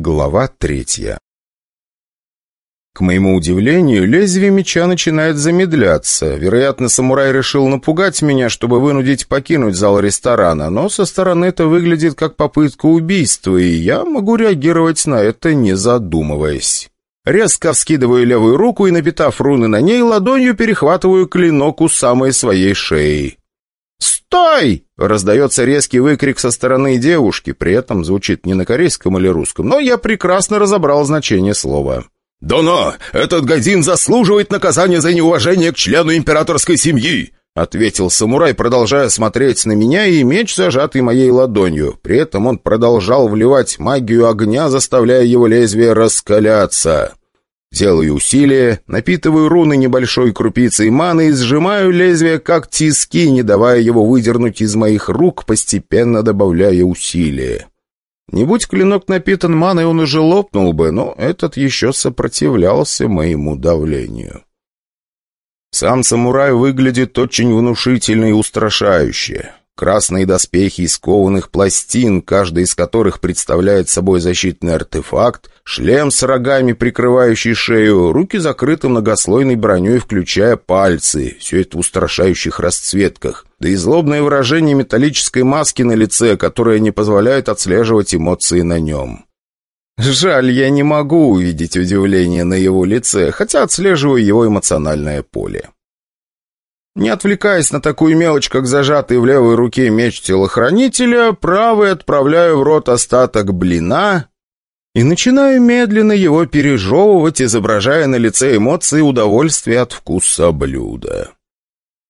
Глава третья К моему удивлению, лезвие меча начинает замедляться. Вероятно, самурай решил напугать меня, чтобы вынудить покинуть зал ресторана, но со стороны это выглядит как попытка убийства, и я могу реагировать на это, не задумываясь. Резко вскидываю левую руку и, напитав руны на ней, ладонью перехватываю клинок у самой своей шеи. «Стой!» — раздается резкий выкрик со стороны девушки, при этом звучит не на корейском или русском, но я прекрасно разобрал значение слова. «Доно, этот Гайдин заслуживает наказания за неуважение к члену императорской семьи!» — ответил самурай, продолжая смотреть на меня и меч, зажатый моей ладонью. При этом он продолжал вливать магию огня, заставляя его лезвие раскаляться. Делаю усилие, напитываю руны небольшой крупицей маны и сжимаю лезвие как тиски, не давая его выдернуть из моих рук, постепенно добавляя усилие. Не будь клинок напитан маной, он уже лопнул бы, но этот еще сопротивлялся моему давлению. Сам самурай выглядит очень внушительно и устрашающе. Красные доспехи из кованых пластин, каждая из которых представляет собой защитный артефакт, шлем с рогами, прикрывающий шею, руки закрыты многослойной броней, включая пальцы, все это в устрашающих расцветках, да и злобное выражение металлической маски на лице, которое не позволяет отслеживать эмоции на нем. Жаль, я не могу увидеть удивление на его лице, хотя отслеживаю его эмоциональное поле. Не отвлекаясь на такую мелочь, как зажатый в левой руке меч телохранителя, правый отправляю в рот остаток блина и начинаю медленно его пережевывать, изображая на лице эмоции удовольствия от вкуса блюда.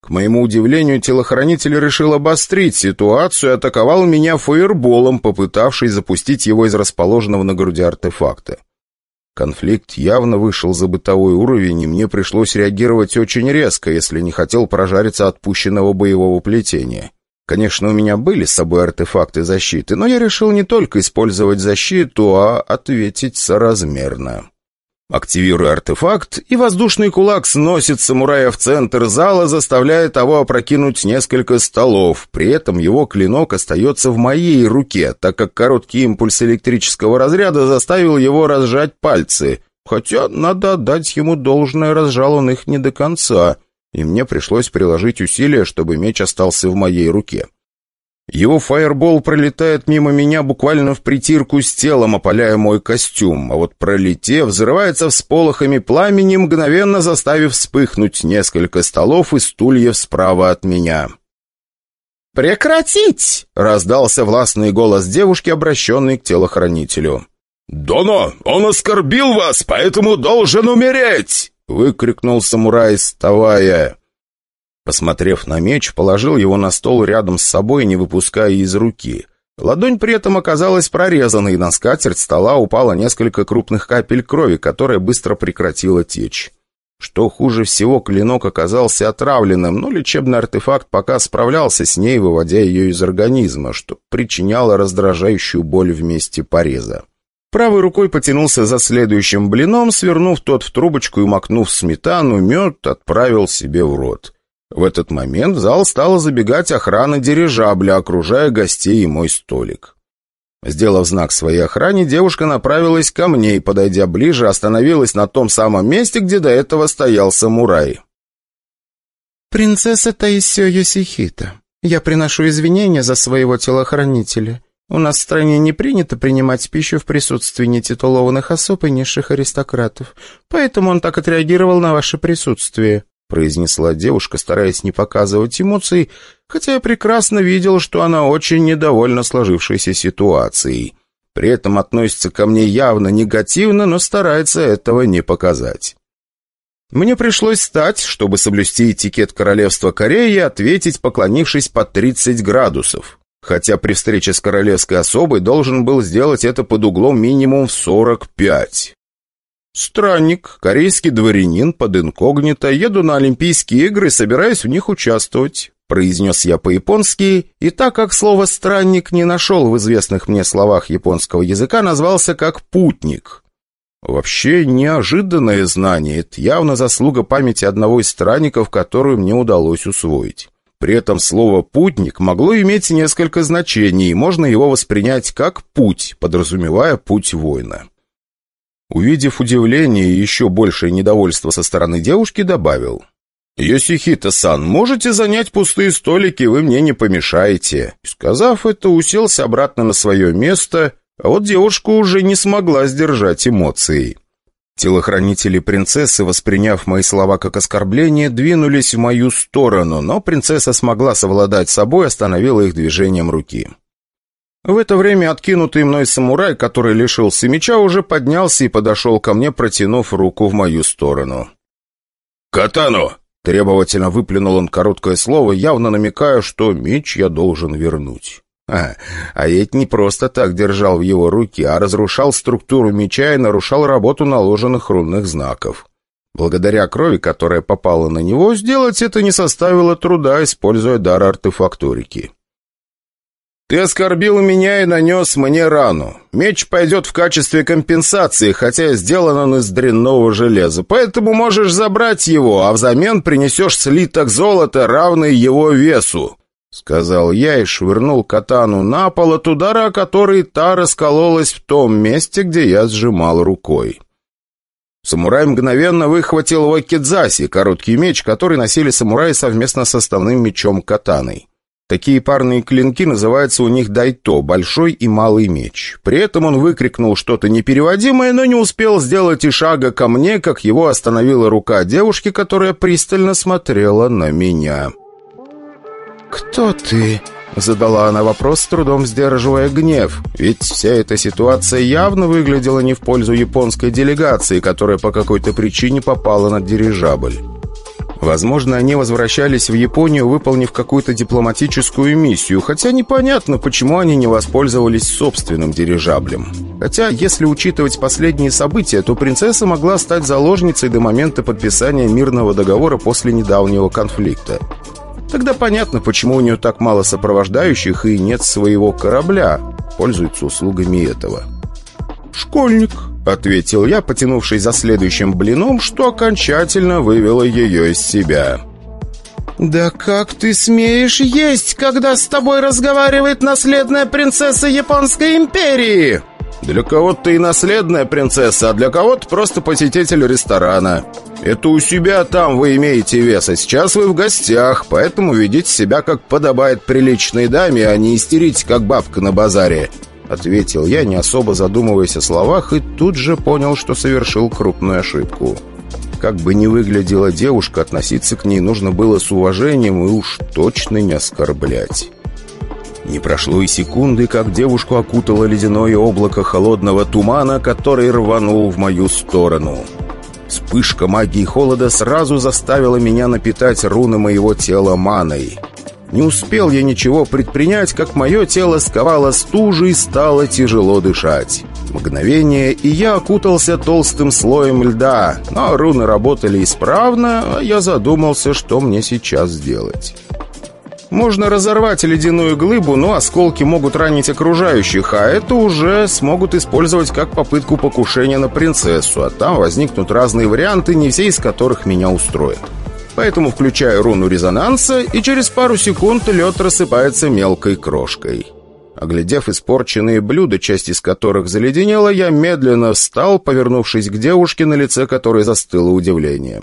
К моему удивлению, телохранитель решил обострить ситуацию и атаковал меня фаерболом, попытавшись запустить его из расположенного на груди артефакта. Конфликт явно вышел за бытовой уровень, и мне пришлось реагировать очень резко, если не хотел прожариться отпущенного боевого плетения. Конечно, у меня были с собой артефакты защиты, но я решил не только использовать защиту, а ответить соразмерно. Активирую артефакт, и воздушный кулак сносит самурая в центр зала, заставляя того опрокинуть несколько столов. При этом его клинок остается в моей руке, так как короткий импульс электрического разряда заставил его разжать пальцы. Хотя, надо отдать ему должное, разжал он их не до конца, и мне пришлось приложить усилия, чтобы меч остался в моей руке. Его фаербол пролетает мимо меня буквально в притирку с телом, опаляя мой костюм, а вот пролетев, взрывается всполохами пламени, мгновенно заставив вспыхнуть несколько столов и стульев справа от меня. «Прекратить!» — раздался властный голос девушки, обращенный к телохранителю. «Доно, он оскорбил вас, поэтому должен умереть!» — выкрикнул самурай, вставая. Посмотрев на меч, положил его на стол рядом с собой, не выпуская из руки. Ладонь при этом оказалась прорезанной, и на скатерть стола упало несколько крупных капель крови, которая быстро прекратила течь. Что хуже всего, клинок оказался отравленным, но лечебный артефакт пока справлялся с ней, выводя ее из организма, что причиняло раздражающую боль в месте пореза. Правой рукой потянулся за следующим блином, свернув тот в трубочку и макнув сметану, мед отправил себе в рот. В этот момент в зал стала забегать охрана дирижабля, окружая гостей и мой столик. Сделав знак своей охране, девушка направилась ко мне и, подойдя ближе, остановилась на том самом месте, где до этого стоял самурай. «Принцесса Таисио Йосихита, я приношу извинения за своего телохранителя. У нас в стране не принято принимать пищу в присутствии нетитулованных особ и низших аристократов, поэтому он так отреагировал на ваше присутствие» произнесла девушка, стараясь не показывать эмоций, хотя я прекрасно видел, что она очень недовольна сложившейся ситуацией. При этом относится ко мне явно негативно, но старается этого не показать. Мне пришлось встать, чтобы соблюсти этикет королевства Кореи и ответить, поклонившись по 30 градусов. Хотя при встрече с королевской особой должен был сделать это под углом минимум в 45. «Странник, корейский дворянин под инкогнито, еду на Олимпийские игры собираюсь в них участвовать», произнес я по-японски, и так как слово «странник» не нашел в известных мне словах японского языка, назвался как «путник». Вообще неожиданное знание, это явно заслуга памяти одного из странников, которую мне удалось усвоить. При этом слово «путник» могло иметь несколько значений, и можно его воспринять как «путь», подразумевая путь воина. Увидев удивление и еще большее недовольство со стороны девушки, добавил. «Йосихита-сан, можете занять пустые столики, вы мне не помешаете». Сказав это, уселся обратно на свое место, а вот девушка уже не смогла сдержать эмоций. Телохранители принцессы, восприняв мои слова как оскорбление, двинулись в мою сторону, но принцесса смогла совладать собой остановила их движением руки. В это время откинутый мной самурай, который лишился меча, уже поднялся и подошел ко мне, протянув руку в мою сторону. «Катану!» — требовательно выплюнул он короткое слово, явно намекая, что меч я должен вернуть. А, а ведь не просто так держал в его руке, а разрушал структуру меча и нарушал работу наложенных рунных знаков. Благодаря крови, которая попала на него, сделать это не составило труда, используя дар артефактурики. «Ты оскорбил меня и нанес мне рану. Меч пойдет в качестве компенсации, хотя сделан он из дрянного железа, поэтому можешь забрать его, а взамен принесешь слиток золота, равный его весу», — сказал я и швырнул катану на пол от удара, который та раскололась в том месте, где я сжимал рукой. Самурай мгновенно выхватил вакидзаси, короткий меч, который носили самураи совместно с основным мечом катаной. Такие парные клинки называются у них дайто, большой и малый меч. При этом он выкрикнул что-то непереводимое, но не успел сделать и шага ко мне, как его остановила рука девушки, которая пристально смотрела на меня. «Кто ты?» Задала она вопрос, с трудом сдерживая гнев. Ведь вся эта ситуация явно выглядела не в пользу японской делегации, которая по какой-то причине попала на дирижабль. Возможно, они возвращались в Японию, выполнив какую-то дипломатическую миссию, хотя непонятно, почему они не воспользовались собственным дирижаблем. Хотя, если учитывать последние события, то принцесса могла стать заложницей до момента подписания мирного договора после недавнего конфликта. Тогда понятно, почему у нее так мало сопровождающих и нет своего корабля. Пользуется услугами этого. «Школьник», — ответил я, потянувшись за следующим блином, что окончательно вывело ее из себя. «Да как ты смеешь есть, когда с тобой разговаривает наследная принцесса Японской империи?» «Для кого-то и наследная принцесса, а для кого-то просто посетитель ресторана. Это у себя там вы имеете вес, а сейчас вы в гостях, поэтому ведите себя, как подобает приличной даме, а не истерите, как бабка на базаре», — ответил я, не особо задумываясь о словах, и тут же понял, что совершил крупную ошибку. Как бы ни выглядела девушка, относиться к ней нужно было с уважением и уж точно не оскорблять. Не прошло и секунды, как девушку окутало ледяное облако холодного тумана, который рванул в мою сторону. Вспышка магии холода сразу заставила меня напитать руны моего тела маной. Не успел я ничего предпринять, как мое тело сковало стужей и стало тяжело дышать. Мгновение, и я окутался толстым слоем льда, но руны работали исправно, а я задумался, что мне сейчас сделать. Можно разорвать ледяную глыбу, но осколки могут ранить окружающих, а это уже смогут использовать как попытку покушения на принцессу, а там возникнут разные варианты, не все из которых меня устроят. Поэтому включаю руну резонанса, и через пару секунд лед рассыпается мелкой крошкой. Оглядев испорченные блюда, часть из которых заледенела, я медленно встал, повернувшись к девушке, на лице которой застыло удивление.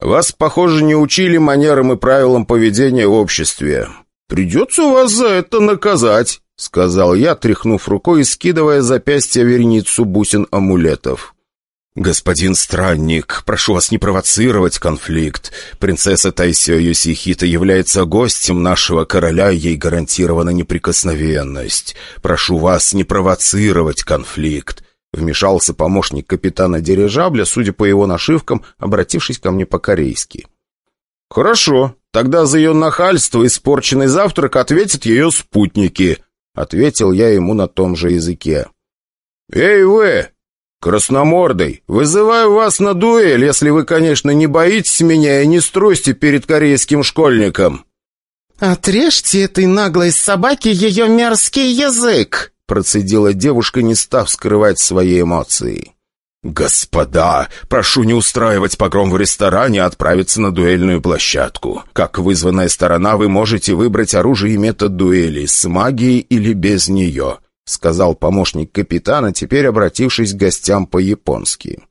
Вас, похоже, не учили манерам и правилам поведения в обществе. Придется вас за это наказать», — сказал я, тряхнув рукой и скидывая запястье верницу бусин амулетов. «Господин странник, прошу вас не провоцировать конфликт. Принцесса Тайсё Юсихита является гостем нашего короля, ей гарантирована неприкосновенность. Прошу вас не провоцировать конфликт. Вмешался помощник капитана дирижабля, судя по его нашивкам, обратившись ко мне по-корейски. «Хорошо, тогда за ее нахальство испорченный завтрак ответят ее спутники», ответил я ему на том же языке. «Эй вы, красномордый, вызываю вас на дуэль, если вы, конечно, не боитесь меня и не струсите перед корейским школьником». «Отрежьте этой наглой собаке ее мерзкий язык!» Процедила девушка, не став скрывать свои эмоции. «Господа, прошу не устраивать погром в ресторане, а отправиться на дуэльную площадку. Как вызванная сторона вы можете выбрать оружие и метод дуэли, с магией или без нее», сказал помощник капитана, теперь обратившись к гостям по-японски.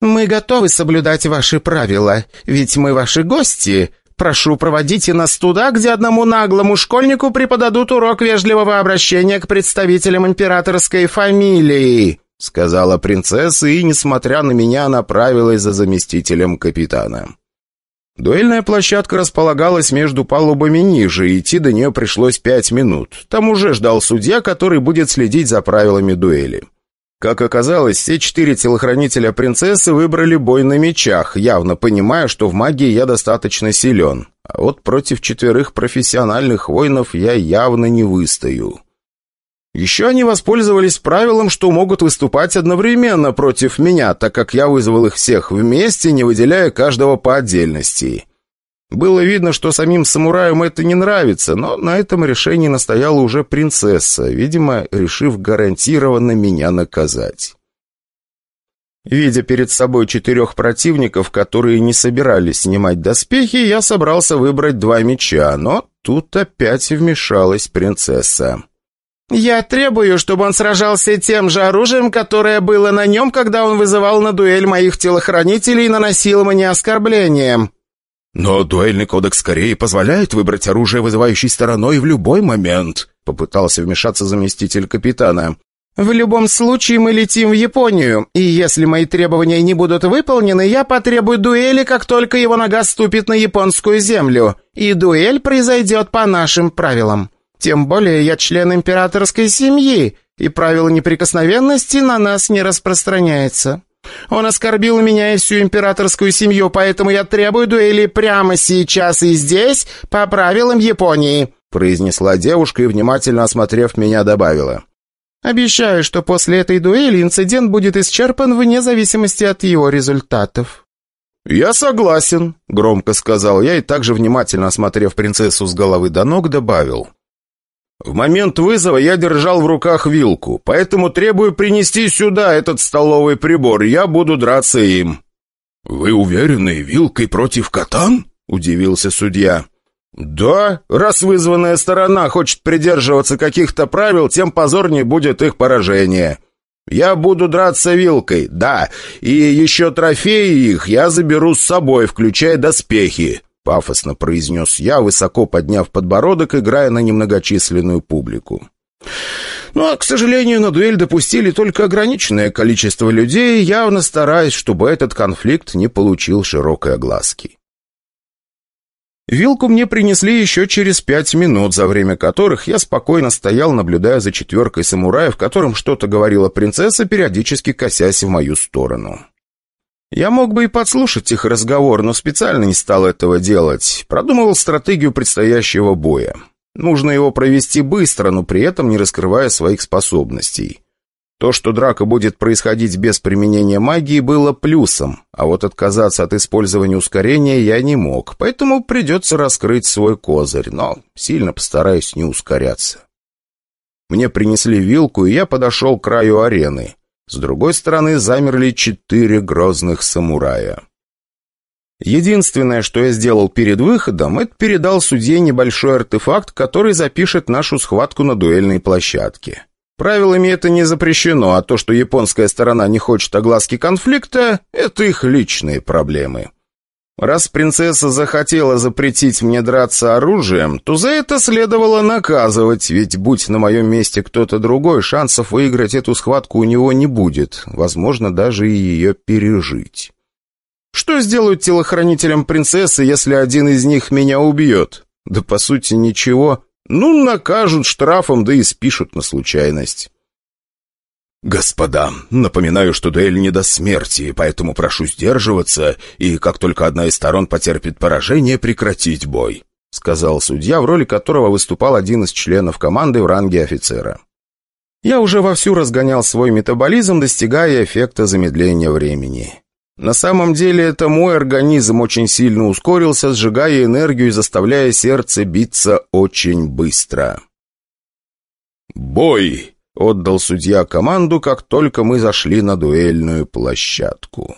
«Мы готовы соблюдать ваши правила, ведь мы ваши гости. Прошу, проводите нас туда, где одному наглому школьнику преподадут урок вежливого обращения к представителям императорской фамилии», сказала принцесса и, несмотря на меня, направилась за заместителем капитана. Дуэльная площадка располагалась между палубами ниже, и идти до нее пришлось пять минут. Там уже ждал судья, который будет следить за правилами дуэли. Как оказалось, все четыре телохранителя принцессы выбрали бой на мечах, явно понимая, что в магии я достаточно силен. А вот против четверых профессиональных воинов я явно не выстою. Еще они воспользовались правилом, что могут выступать одновременно против меня, так как я вызвал их всех вместе, не выделяя каждого по отдельности. Было видно, что самим самураям это не нравится, но на этом решении настояла уже принцесса, видимо, решив гарантированно меня наказать. Видя перед собой четырех противников, которые не собирались снимать доспехи, я собрался выбрать два меча, но тут опять вмешалась принцесса. «Я требую, чтобы он сражался тем же оружием, которое было на нем, когда он вызывал на дуэль моих телохранителей и наносил мне оскорбления». «Но дуэльный кодекс скорее позволяет выбрать оружие, вызывающей стороной в любой момент», попытался вмешаться заместитель капитана. «В любом случае мы летим в Японию, и если мои требования не будут выполнены, я потребую дуэли, как только его нога ступит на японскую землю, и дуэль произойдет по нашим правилам». Тем более я член императорской семьи, и правило неприкосновенности на нас не распространяется. Он оскорбил меня и всю императорскую семью, поэтому я требую дуэли прямо сейчас и здесь, по правилам Японии», произнесла девушка и, внимательно осмотрев меня, добавила. «Обещаю, что после этой дуэли инцидент будет исчерпан вне зависимости от его результатов». «Я согласен», — громко сказал я и также, внимательно осмотрев принцессу с головы до ног, добавил. В момент вызова я держал в руках вилку, поэтому требую принести сюда этот столовый прибор, я буду драться им». «Вы уверены, вилкой против катан?» — удивился судья. «Да, раз вызванная сторона хочет придерживаться каких-то правил, тем позорнее будет их поражение. Я буду драться вилкой, да, и еще трофеи их я заберу с собой, включая доспехи. Пафосно произнес я, высоко подняв подбородок, играя на немногочисленную публику. Ну, а, к сожалению, на дуэль допустили только ограниченное количество людей, явно стараясь, чтобы этот конфликт не получил широкой огласки. Вилку мне принесли еще через пять минут, за время которых я спокойно стоял, наблюдая за четверкой самураев, которым что-то говорила принцесса, периодически косясь в мою сторону. Я мог бы и подслушать их разговор, но специально не стал этого делать. Продумывал стратегию предстоящего боя. Нужно его провести быстро, но при этом не раскрывая своих способностей. То, что драка будет происходить без применения магии, было плюсом, а вот отказаться от использования ускорения я не мог, поэтому придется раскрыть свой козырь, но сильно постараюсь не ускоряться. Мне принесли вилку, и я подошел к краю арены. С другой стороны замерли четыре грозных самурая. Единственное, что я сделал перед выходом, это передал судье небольшой артефакт, который запишет нашу схватку на дуэльной площадке. Правилами это не запрещено, а то, что японская сторона не хочет огласки конфликта, это их личные проблемы. Раз принцесса захотела запретить мне драться оружием, то за это следовало наказывать, ведь будь на моем месте кто-то другой, шансов выиграть эту схватку у него не будет, возможно, даже и ее пережить. Что сделают телохранителям принцессы, если один из них меня убьет? Да по сути ничего. Ну, накажут штрафом, да и спишут на случайность. «Господа, напоминаю, что дуэль не до смерти, поэтому прошу сдерживаться и, как только одна из сторон потерпит поражение, прекратить бой», сказал судья, в роли которого выступал один из членов команды в ранге офицера. Я уже вовсю разгонял свой метаболизм, достигая эффекта замедления времени. На самом деле это мой организм очень сильно ускорился, сжигая энергию и заставляя сердце биться очень быстро. «Бой!» Отдал судья команду, как только мы зашли на дуэльную площадку.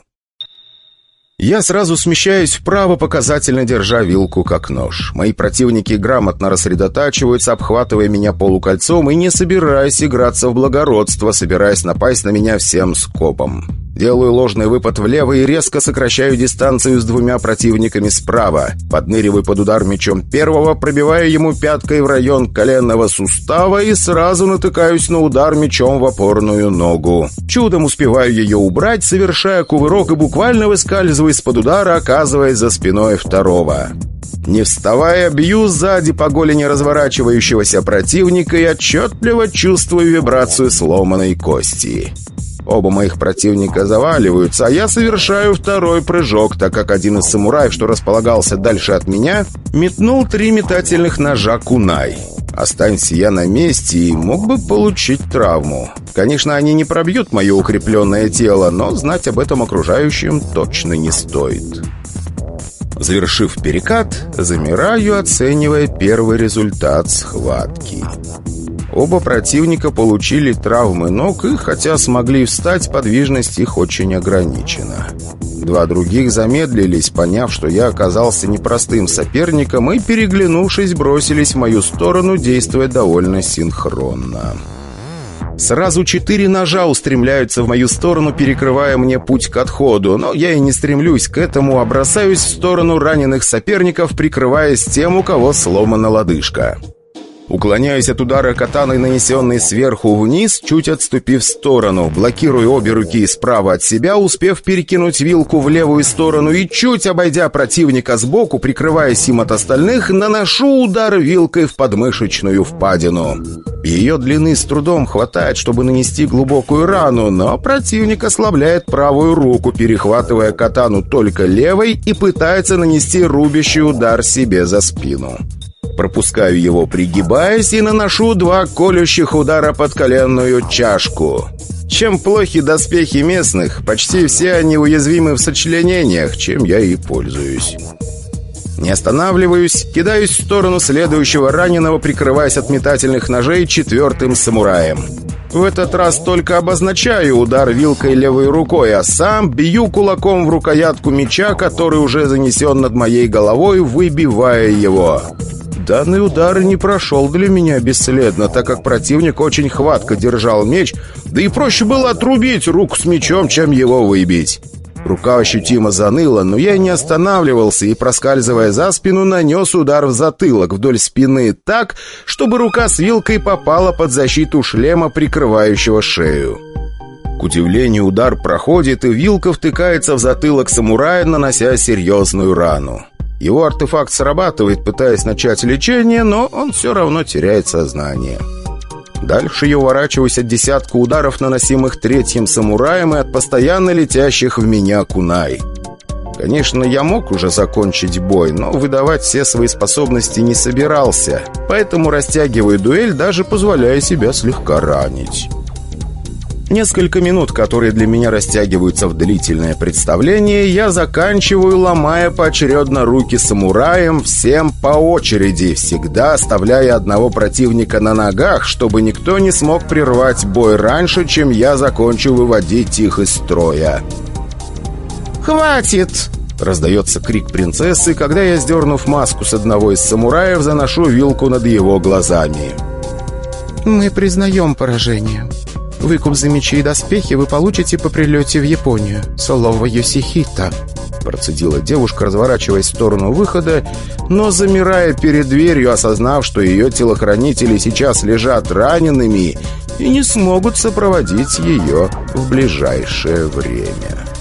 Я сразу смещаюсь вправо, показательно держа вилку как нож. Мои противники грамотно рассредотачиваются, обхватывая меня полукольцом и не собираясь играться в благородство, собираясь напасть на меня всем скопом. Делаю ложный выпад влево и резко сокращаю дистанцию с двумя противниками справа. Подныриваю под удар мечом первого, пробивая ему пяткой в район коленного сустава и сразу натыкаюсь на удар мечом в опорную ногу. Чудом успеваю ее убрать, совершая кувырок и буквально выскальзываю из-под удара, оказываясь за спиной второго. Не вставая, бью сзади по голени разворачивающегося противника и отчетливо чувствую вибрацию сломанной кости. Оба моих противника заваливаются, а я совершаю второй прыжок, так как один из самураев, что располагался дальше от меня, метнул три метательных ножа кунай. Останься я на месте и мог бы получить травму. Конечно, они не пробьют мое укрепленное тело, но знать об этом окружающим точно не стоит. Завершив перекат, замираю, оценивая первый результат схватки. Оба противника получили травмы ног и, хотя смогли встать, подвижность их очень ограничена. Два других замедлились, поняв, что я оказался непростым соперником, и, переглянувшись, бросились в мою сторону, действуя довольно синхронно. Сразу четыре ножа устремляются в мою сторону, перекрывая мне путь к отходу, но я и не стремлюсь к этому, а бросаюсь в сторону раненых соперников, прикрываясь тем, у кого сломана лодыжка. Уклоняюсь от удара катаной, нанесенной сверху вниз, чуть отступив в сторону, блокирую обе руки справа от себя, успев перекинуть вилку в левую сторону и, чуть обойдя противника сбоку, прикрываясь им от остальных, наношу удар вилкой в подмышечную впадину. Ее длины с трудом хватает, чтобы нанести глубокую рану, но противник ослабляет правую руку, перехватывая катану только левой и пытается нанести рубящий удар себе за спину. Пропускаю его, пригибаясь, и наношу два колющих удара под коленную чашку. Чем плохи доспехи местных, почти все они уязвимы в сочленениях, чем я и пользуюсь. Не останавливаюсь, кидаюсь в сторону следующего раненого, прикрываясь от метательных ножей четвертым самураем. В этот раз только обозначаю удар вилкой левой рукой, а сам бью кулаком в рукоятку меча, который уже занесен над моей головой, выбивая его. Данный удар не прошел для меня бесследно, так как противник очень хватко держал меч, да и проще было отрубить руку с мечом, чем его выбить. Рука ощутимо заныла, но я не останавливался и, проскальзывая за спину, нанес удар в затылок вдоль спины так, чтобы рука с вилкой попала под защиту шлема, прикрывающего шею. К удивлению, удар проходит, и вилка втыкается в затылок самурая, нанося серьезную рану. Его артефакт срабатывает, пытаясь начать лечение, но он все равно теряет сознание. Дальше я уворачиваюсь от десятка ударов, наносимых третьим самураем, и от постоянно летящих в меня кунай. Конечно, я мог уже закончить бой, но выдавать все свои способности не собирался, поэтому растягиваю дуэль, даже позволяя себя слегка ранить. Несколько минут, которые для меня растягиваются в длительное представление, я заканчиваю, ломая поочередно руки самураям, всем по очереди, всегда оставляя одного противника на ногах, чтобы никто не смог прервать бой раньше, чем я закончу выводить их из строя. «Хватит!» Раздается крик принцессы, когда я, сдернув маску с одного из самураев, заношу вилку над его глазами. «Мы признаем поражение. Выкуп за мечи и доспехи вы получите по прилете в Японию. Слово Йосихита». Процедила девушка, разворачиваясь в сторону выхода, но замирая перед дверью, осознав, что ее телохранители сейчас лежат ранеными и не смогут сопроводить ее в ближайшее время.